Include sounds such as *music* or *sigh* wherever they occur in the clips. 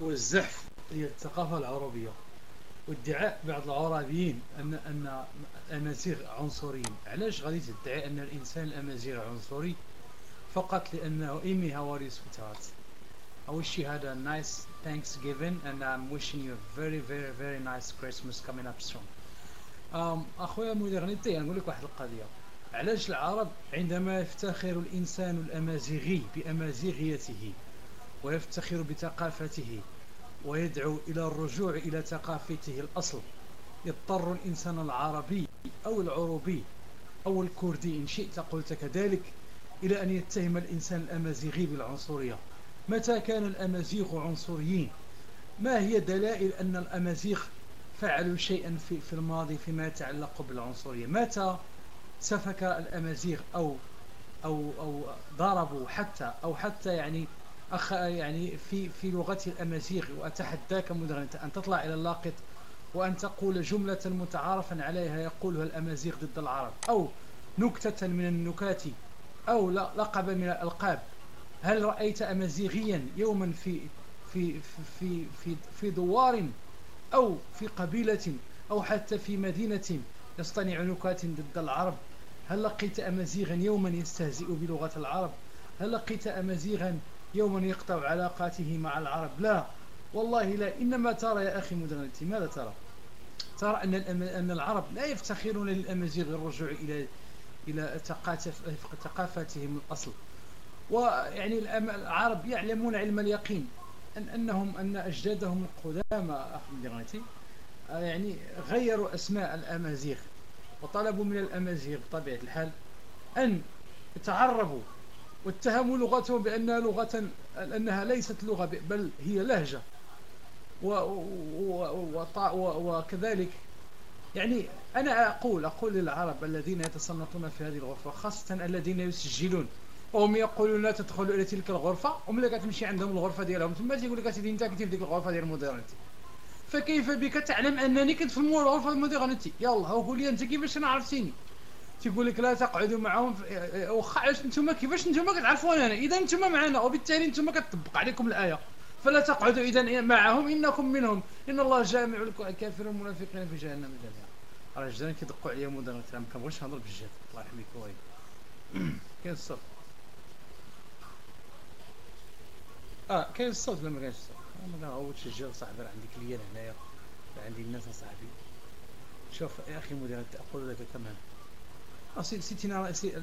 والزحف هي الثقافة العربية. وادعاء بعض العربيين أن أن الأمازيغ عنصريين علاش غادي تدعي أن الإنسان الأمازيغ عنصري؟ فقط لأنه إيمي هواري سوتات I wish you had a nice Thanksgiving and I'm wishing you a very very very nice Christmas coming up soon. um, أخويا مودرنيتي نقول لك واحد القضية. علاش العرب عندما يفتخر الإنسان الأمازيغي بأمازيغيته؟ ويفتخر بثقافته ويدعو إلى الرجوع إلى ثقافته الأصل. يضطر الإنسان العربي أو العروبي أو الكردي إن شئت قلت كذلك إلى أن يتهم الإنسان الأمازيغي بالعنصرية. متى كان الأمازيغ عنصريين؟ ما هي دلائل أن الأمازيغ فعلوا شيئا في, في الماضي فيما يتعلق بالعنصرية؟ متى سفك الأمازيغ أو أو أو ضربوا حتى أو حتى يعني أخ يعني في في لغة الأمازيغ وأتحداك مدرنة أن تطلع إلى اللاقط وأن تقول جملة متعارفا عليها يقولها الأمازيغ ضد العرب أو نكتة من النكات أو لقب من الألقاب. هل رأيت أمازيغيا يوما في في في في في دوار أو في قبيلة أو حتى في مدينة يصطنع نكات ضد العرب؟ هل لقيت أمازيغا يوما يستهزئ بلغة العرب؟ هل لقيت أمازيغا يوما يقطع علاقاته مع العرب. لا والله لا. إنما ترى يا أخي مدرنتي ماذا ترى؟ ترى أن أن العرب لا يفتخرون للأمازيغ الرجوع إلى إلى ثقافتهم الأصل. ويعني العرب يعلمون علم اليقين. أن أنهم أن أجدادهم القدامى أخي مدرنتي يعني غيروا أسماء الأمازيغ وطلبوا من الأمازيغ بطبيعة الحال أن يتعربوا واتهموا لغتهم بأنها لغة أنها ليست لغة بل هي لهجة. و و وكذلك يعني أنا أقول أقول للعرب الذين يتصنطون في هذه الغرفة خاصة الذين يسجلون وهم يقولون لا تدخلوا إلى تلك الغرفة وملي كتمشي عندهم الغرفة ديالهم ثم تيقول لك سيدي أنت كنتي في الغرفة ديال الموديرنتي فكيف بك تعلم أنني كنت في الغرفة الموديرنتي يلا قول لي أنت كيفاش أنا عرفتيني؟ تيقول لك لا تقعدوا معهم واخا علاش نتوما كيفاش نتوما كتعرفون أنا إذا نتوما معنا وبالتالي نتوما كتطبق عليكم الآية. فلا تقعدوا إذا معهم إنكم منهم. إن الله جامع الكافرين والمنافقين في جهنم جميعا. راه جدران كيدقوا عليا مدن ما كنبغيش نهضر بالجد الله يحميك وياك *clears throat* كاين الصوت. آه كاين الصوت ولا ما كاينش الصوت؟ أنا هو تشجع صاحبي راه عندي كليان هنايا عندي الناس صاحبي. شوف يا أخي مدير أقول لك كمان c'est une,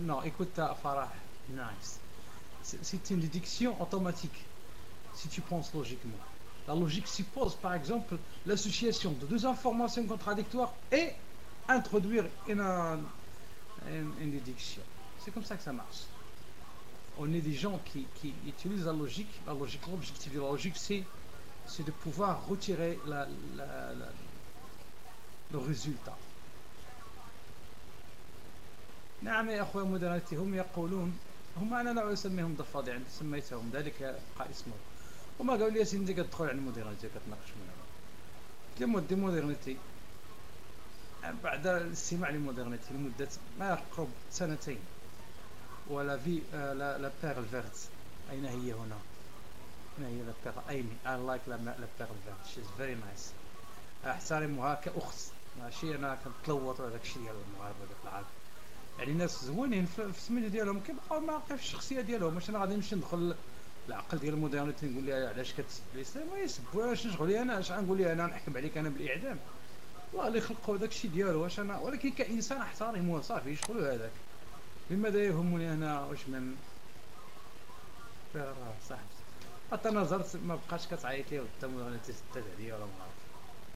non, écoute Farah, nice. C'est une déduction automatique, si tu penses logiquement. La logique suppose, par exemple, l'association de deux informations contradictoires et introduire une, une, déduction. C'est comme ça que ça marche. On est des gens qui, qui utilisent la logique. La logique, l'objectif de la logique, c'est de pouvoir retirer le résultat. نعم يا أخوة مدراتي هم يقولون هم أنا لا أسميهم ضفادع يعني سميتهم ذلك اسمه. وما قالوا لي يا سيدي تدخل على المودرنتي كتناقش معهم قلت مودي مودرنتي بعد الاستماع لمودرنتي لمدة ما يقرب سنتين ولا في آه لا لا بيغ فيرت أين هي هنا؟ هنا هي لا بيغ أيمي I like لا بيغ فيرت she's very nice. أحترمها كأخت. ماشي أنا كنتلوط هذاك الشيء ديال المغاربة ديال العرب يعني الناس زوينين في السميتو ديالهم كيبقاو ما في الشخصية ديالهم. واش أنا غادي نمشي ندخل العقل ديال المودرنيتي نقول لها علاش كتسب الاسلام ويسبوا علاش نشغل أنا اش غنقول لها أنا نحكم عليك أنا بالإعدام؟ الله اللي خلقوا داك الشيء ديالو واش أنا ولكن كإنسان أحترمه صافي يشغلوا هذاك. لماذا يهمني أنا؟ واش من راه صاحبي حتى نظرت ما بقاش كتعيط لي وانت مودرنيتي عليا ولا ما عرفت